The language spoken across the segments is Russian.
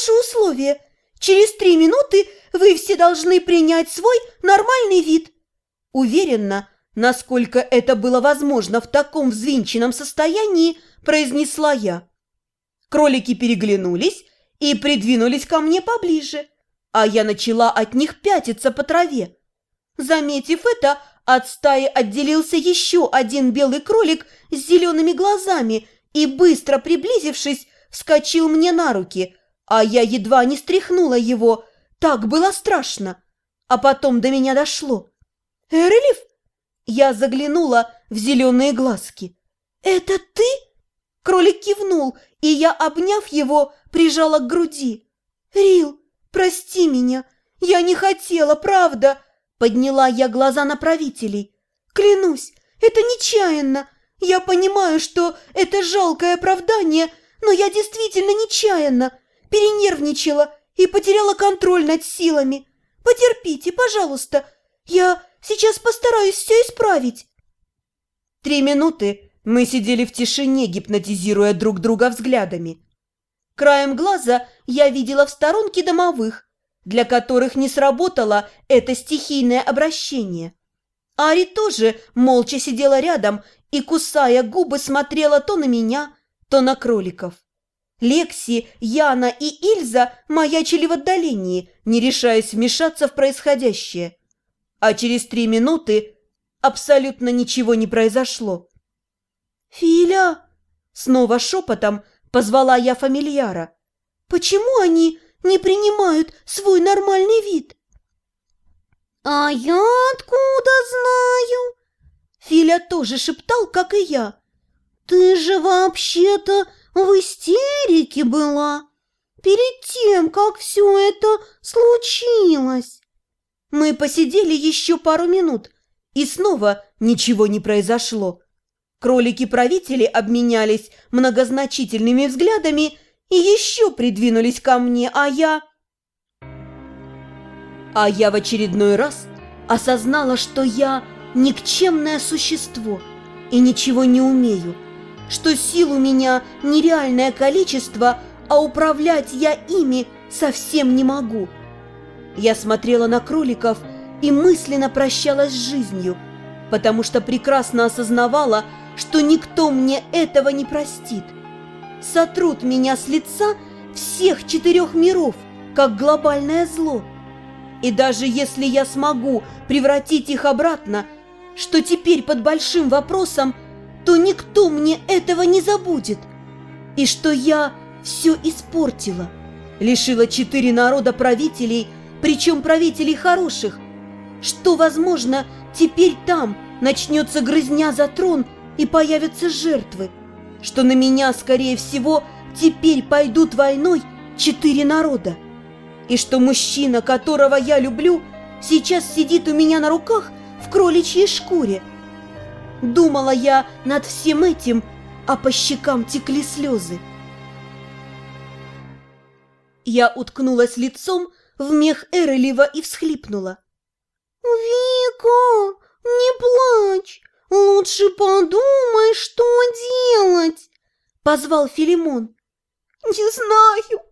наше условие. Через три минуты вы все должны принять свой нормальный вид». Уверенно, насколько это было возможно в таком взвинченном состоянии, произнесла я. Кролики переглянулись и придвинулись ко мне поближе, а я начала от них пятиться по траве. Заметив это, от стаи отделился еще один белый кролик с зелеными глазами и, быстро приблизившись, вскочил мне на руки, а я едва не стряхнула его. Так было страшно. А потом до меня дошло. «Эрлиф?» Я заглянула в зеленые глазки. «Это ты?» Кролик кивнул, и я, обняв его, прижала к груди. «Рил, прости меня, я не хотела, правда!» Подняла я глаза на правителей. «Клянусь, это нечаянно. Я понимаю, что это жалкое оправдание, но я действительно нечаянно. Перенервничала и потеряла контроль над силами. Потерпите, пожалуйста. Я сейчас постараюсь все исправить». Три минуты мы сидели в тишине, гипнотизируя друг друга взглядами. Краем глаза я видела в сторонке домовых, для которых не сработало это стихийное обращение. Ари тоже молча сидела рядом и, кусая губы, смотрела то на меня, то на кроликов. Лекси, Яна и Ильза маячили в отдалении, не решаясь вмешаться в происходящее. А через три минуты абсолютно ничего не произошло. «Филя!» — снова шепотом позвала я фамильяра. «Почему они не принимают свой нормальный вид?» «А я откуда знаю?» Филя тоже шептал, как и я. «Ты же вообще-то в истерике была перед тем, как все это случилось!» Мы посидели еще пару минут, и снова ничего не произошло. Кролики-правители обменялись многозначительными взглядами и еще придвинулись ко мне, а я... А я в очередной раз осознала, что я никчемное существо и ничего не умею, что сил у меня нереальное количество, а управлять я ими совсем не могу. Я смотрела на кроликов и мысленно прощалась с жизнью, потому что прекрасно осознавала, что никто мне этого не простит. Сотрут меня с лица всех четырех миров, как глобальное зло. И даже если я смогу превратить их обратно, что теперь под большим вопросом, то никто мне этого не забудет. И что я все испортила, лишила четыре народа правителей, причем правителей хороших, что, возможно, теперь там начнется грызня за трон и появятся жертвы, что на меня, скорее всего, теперь пойдут войной четыре народа и что мужчина, которого я люблю, сейчас сидит у меня на руках в кроличьей шкуре. Думала я над всем этим, а по щекам текли слезы. Я уткнулась лицом в мех Эрелева и всхлипнула. «Вика, не плачь, лучше подумай, что делать!» Позвал Филимон. «Не знаю,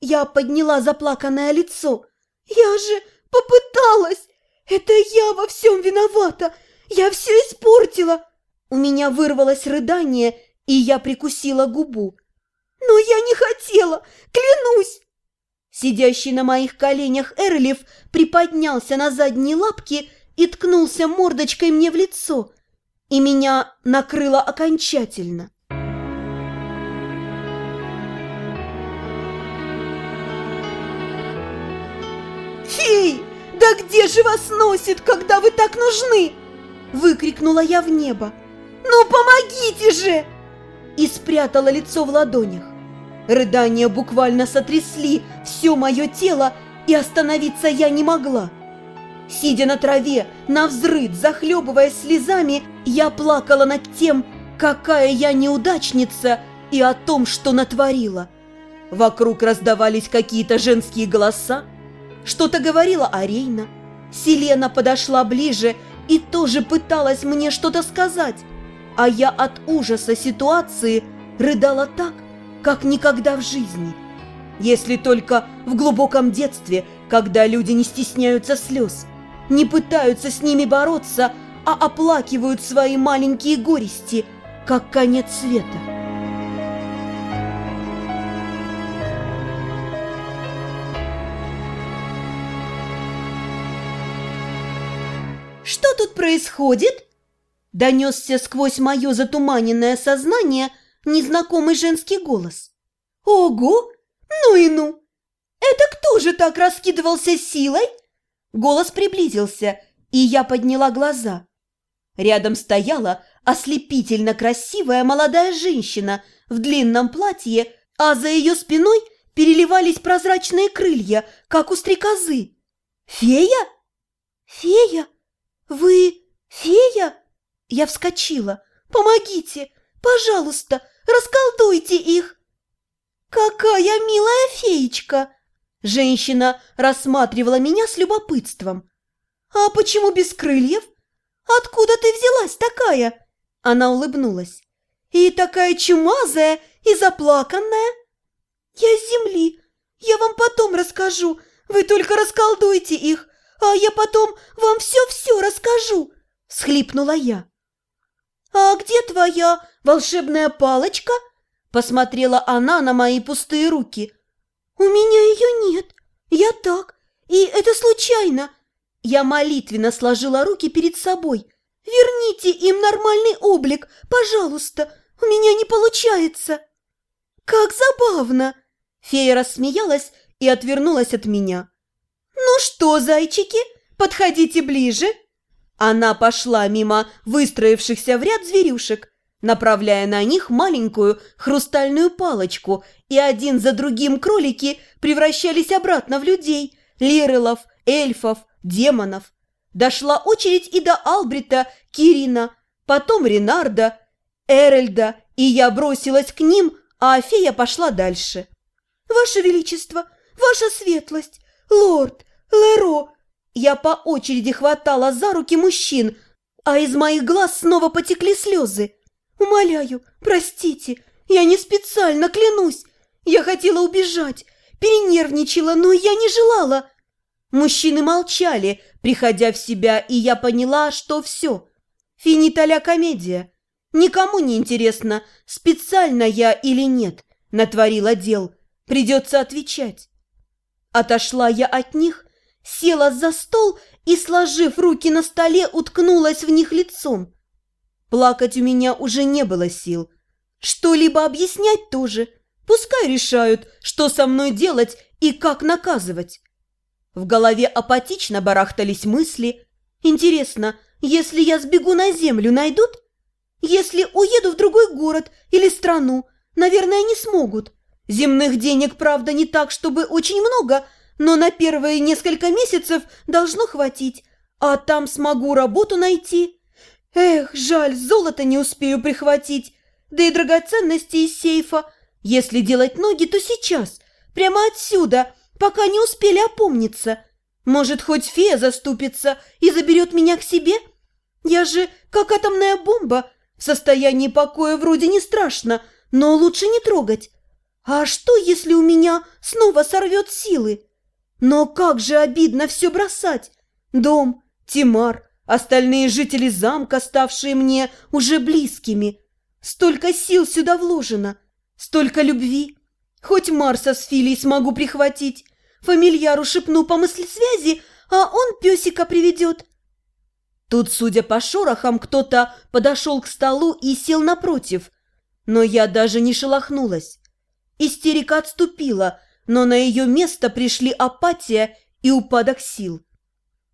я подняла заплаканное лицо. «Я же попыталась! Это я во всем виновата! Я все испортила!» У меня вырвалось рыдание, и я прикусила губу. «Но я не хотела! Клянусь!» Сидящий на моих коленях Эрлиф приподнялся на задние лапки и ткнулся мордочкой мне в лицо, и меня накрыло окончательно. «Феи, да где же вас носит, когда вы так нужны?» Выкрикнула я в небо. «Ну помогите же!» И спрятала лицо в ладонях. Рыдания буквально сотрясли все мое тело, и остановиться я не могла. Сидя на траве, на взрыд, захлебываясь слезами, я плакала над тем, какая я неудачница и о том, что натворила. Вокруг раздавались какие-то женские голоса, что-то говорила Арейна. Селена подошла ближе и тоже пыталась мне что-то сказать, а я от ужаса ситуации рыдала так, как никогда в жизни. Если только в глубоком детстве, когда люди не стесняются слез, не пытаются с ними бороться, а оплакивают свои маленькие горести, как конец света. Происходит?» Донесся сквозь мое затуманенное сознание незнакомый женский голос. «Ого! Ну и ну! Это кто же так раскидывался силой?» Голос приблизился, и я подняла глаза. Рядом стояла ослепительно красивая молодая женщина в длинном платье, а за ее спиной переливались прозрачные крылья, как у стрекозы. «Фея? Фея? Вы фея?» Я вскочила. «Помогите! Пожалуйста, расколдуйте их!» «Какая милая феечка!» Женщина рассматривала меня с любопытством. «А почему без крыльев? Откуда ты взялась такая?» Она улыбнулась. «И такая чумазая и заплаканная?» «Я с земли. Я вам потом расскажу. Вы только расколдуйте их, а я потом вам все-все расскажу!» Схлипнула я. «А где твоя волшебная палочка?» Посмотрела она на мои пустые руки. «У меня ее нет. Я так. И это случайно». Я молитвенно сложила руки перед собой. «Верните им нормальный облик, пожалуйста. У меня не получается». «Как забавно!» Фея рассмеялась и отвернулась от меня. «Ну что, зайчики, подходите ближе!» Она пошла мимо выстроившихся в ряд зверюшек, направляя на них маленькую хрустальную палочку, и один за другим кролики превращались обратно в людей, лирелов, эльфов, демонов. Дошла очередь и до Албрита, Кирина, потом Ренарда, Эрельда, и я бросилась к ним, а Афея пошла дальше. «Ваше Величество, Ваша Светлость, Лорд, Леро, я по очереди хватала за руки мужчин, а из моих глаз снова потекли слезы. «Умоляю, простите, я не специально, клянусь. Я хотела убежать, перенервничала, но я не желала». Мужчины молчали, приходя в себя, и я поняла, что все. Финиталя комедия. Никому не интересно, специально я или нет, натворила дел. Придется отвечать. Отошла я от них села за стол и, сложив руки на столе, уткнулась в них лицом. Плакать у меня уже не было сил. Что-либо объяснять тоже. Пускай решают, что со мной делать и как наказывать. В голове апатично барахтались мысли. Интересно, если я сбегу на землю, найдут? Если уеду в другой город или страну, наверное, не смогут. Земных денег, правда, не так, чтобы очень много – но на первые несколько месяцев должно хватить, а там смогу работу найти. Эх, жаль, золото не успею прихватить, да и драгоценности из сейфа. Если делать ноги, то сейчас, прямо отсюда, пока не успели опомниться. Может, хоть фея заступится и заберет меня к себе? Я же как атомная бомба, в состоянии покоя вроде не страшно, но лучше не трогать. А что, если у меня снова сорвет силы? Но как же обидно все бросать! Дом, Тимар, остальные жители замка, ставшие мне уже близкими. Столько сил сюда вложено, столько любви. Хоть Марса с Филей смогу прихватить. Фамильяру шепну по мысли связи, а он песика приведет. Тут, судя по шорохам, кто-то подошел к столу и сел напротив. Но я даже не шелохнулась. Истерика отступила – но на ее место пришли апатия и упадок сил.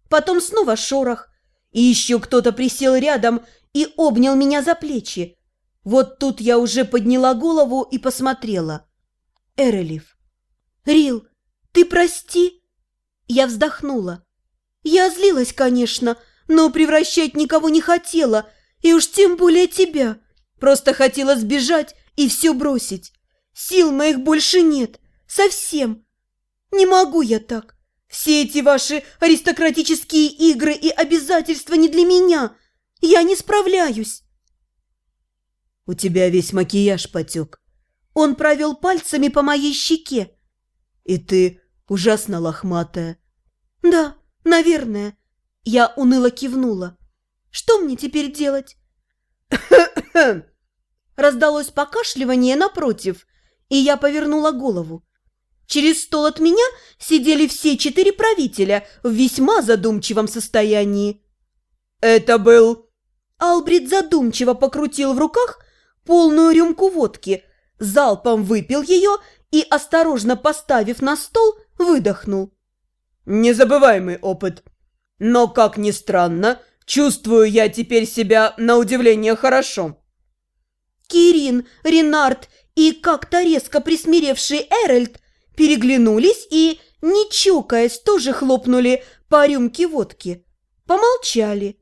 Потом снова шорох, и еще кто-то присел рядом и обнял меня за плечи. Вот тут я уже подняла голову и посмотрела. Эрелев. «Рил, ты прости!» Я вздохнула. Я злилась, конечно, но превращать никого не хотела, и уж тем более тебя. Просто хотела сбежать и все бросить. Сил моих больше нет, Совсем. Не могу я так. Все эти ваши аристократические игры и обязательства не для меня. Я не справляюсь. У тебя весь макияж потек. Он провел пальцами по моей щеке. И ты ужасно лохматая. Да, наверное. Я уныло кивнула. Что мне теперь делать? Раздалось покашливание напротив, и я повернула голову. Через стол от меня сидели все четыре правителя в весьма задумчивом состоянии. «Это был...» Албрит задумчиво покрутил в руках полную рюмку водки, залпом выпил ее и, осторожно поставив на стол, выдохнул. «Незабываемый опыт. Но, как ни странно, чувствую я теперь себя на удивление хорошо». Кирин, Ренард и как-то резко присмиревший Эральд переглянулись и, не чокаясь, тоже хлопнули по рюмке водки. Помолчали.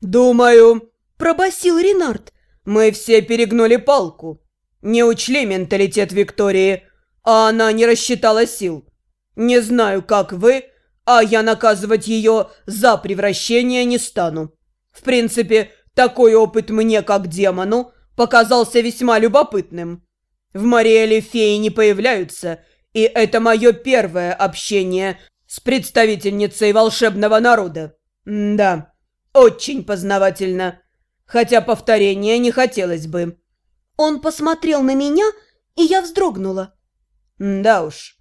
«Думаю», – пробасил Ренард, – «мы все перегнули палку. Не учли менталитет Виктории, а она не рассчитала сил. Не знаю, как вы, а я наказывать ее за превращение не стану. В принципе, такой опыт мне, как демону, показался весьма любопытным. В Мариэле феи не появляются, и это мое первое общение с представительницей волшебного народа. М да, очень познавательно, хотя повторения не хотелось бы. Он посмотрел на меня, и я вздрогнула. М да уж.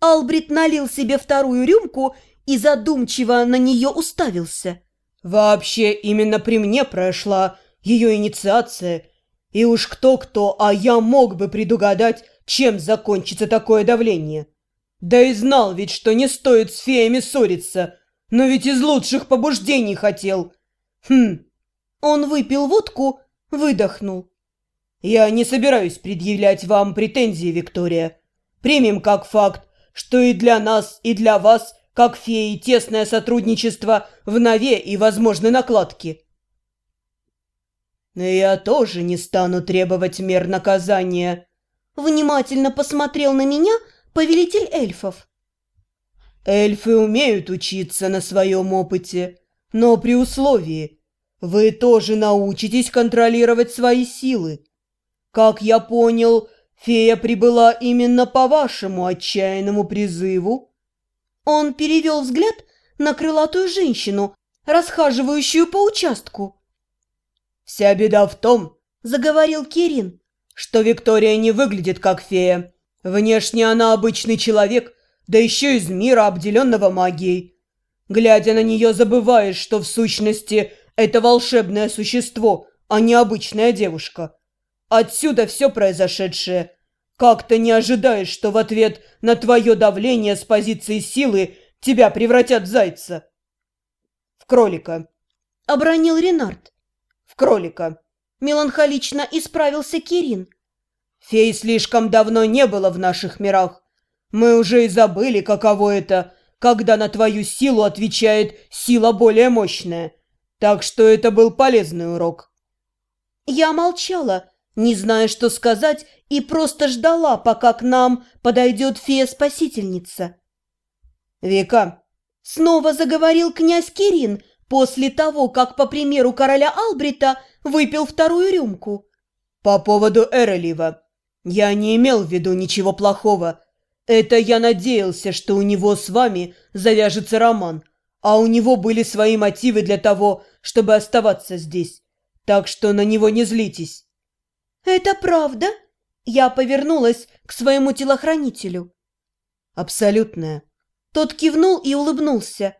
Албрит налил себе вторую рюмку и задумчиво на нее уставился. Вообще, именно при мне прошла ее инициация – и уж кто-кто, а я мог бы предугадать, чем закончится такое давление. Да и знал ведь, что не стоит с феями ссориться, но ведь из лучших побуждений хотел. Хм, он выпил водку, выдохнул. Я не собираюсь предъявлять вам претензии, Виктория. Примем как факт, что и для нас, и для вас, как феи, тесное сотрудничество в нове и возможны накладки. «Я тоже не стану требовать мер наказания», — внимательно посмотрел на меня повелитель эльфов. «Эльфы умеют учиться на своем опыте, но при условии вы тоже научитесь контролировать свои силы. Как я понял, фея прибыла именно по вашему отчаянному призыву». Он перевел взгляд на крылатую женщину, расхаживающую по участку. «Вся беда в том, — заговорил Кирин, — что Виктория не выглядит как фея. Внешне она обычный человек, да еще из мира, обделенного магией. Глядя на нее, забываешь, что в сущности это волшебное существо, а не обычная девушка. Отсюда все произошедшее. Как то не ожидаешь, что в ответ на твое давление с позиции силы тебя превратят в зайца. В кролика. Обронил Ренард в кролика. Меланхолично исправился Кирин. Фей слишком давно не было в наших мирах. Мы уже и забыли, каково это, когда на твою силу отвечает сила более мощная. Так что это был полезный урок. Я молчала, не зная, что сказать, и просто ждала, пока к нам подойдет фея-спасительница. «Вика!» — снова заговорил князь Кирин, после того, как, по примеру короля Албрита, выпил вторую рюмку. «По поводу Эролива. Я не имел в виду ничего плохого. Это я надеялся, что у него с вами завяжется роман, а у него были свои мотивы для того, чтобы оставаться здесь. Так что на него не злитесь». «Это правда?» Я повернулась к своему телохранителю. «Абсолютная». Тот кивнул и улыбнулся.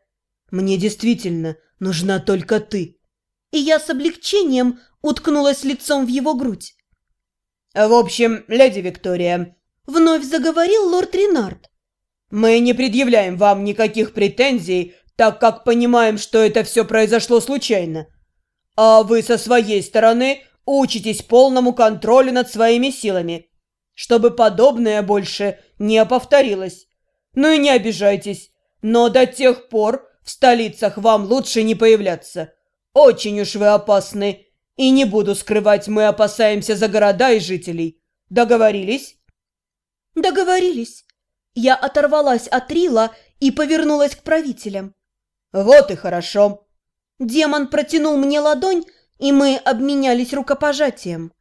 «Мне действительно нужна только ты». И я с облегчением уткнулась лицом в его грудь. «В общем, леди Виктория», — вновь заговорил лорд Ренард. «Мы не предъявляем вам никаких претензий, так как понимаем, что это все произошло случайно. А вы со своей стороны учитесь полному контролю над своими силами, чтобы подобное больше не повторилось. Ну и не обижайтесь, но до тех пор, в столицах вам лучше не появляться. Очень уж вы опасны. И не буду скрывать, мы опасаемся за города и жителей. Договорились?» «Договорились». Я оторвалась от Рила и повернулась к правителям. «Вот и хорошо». Демон протянул мне ладонь, и мы обменялись рукопожатием.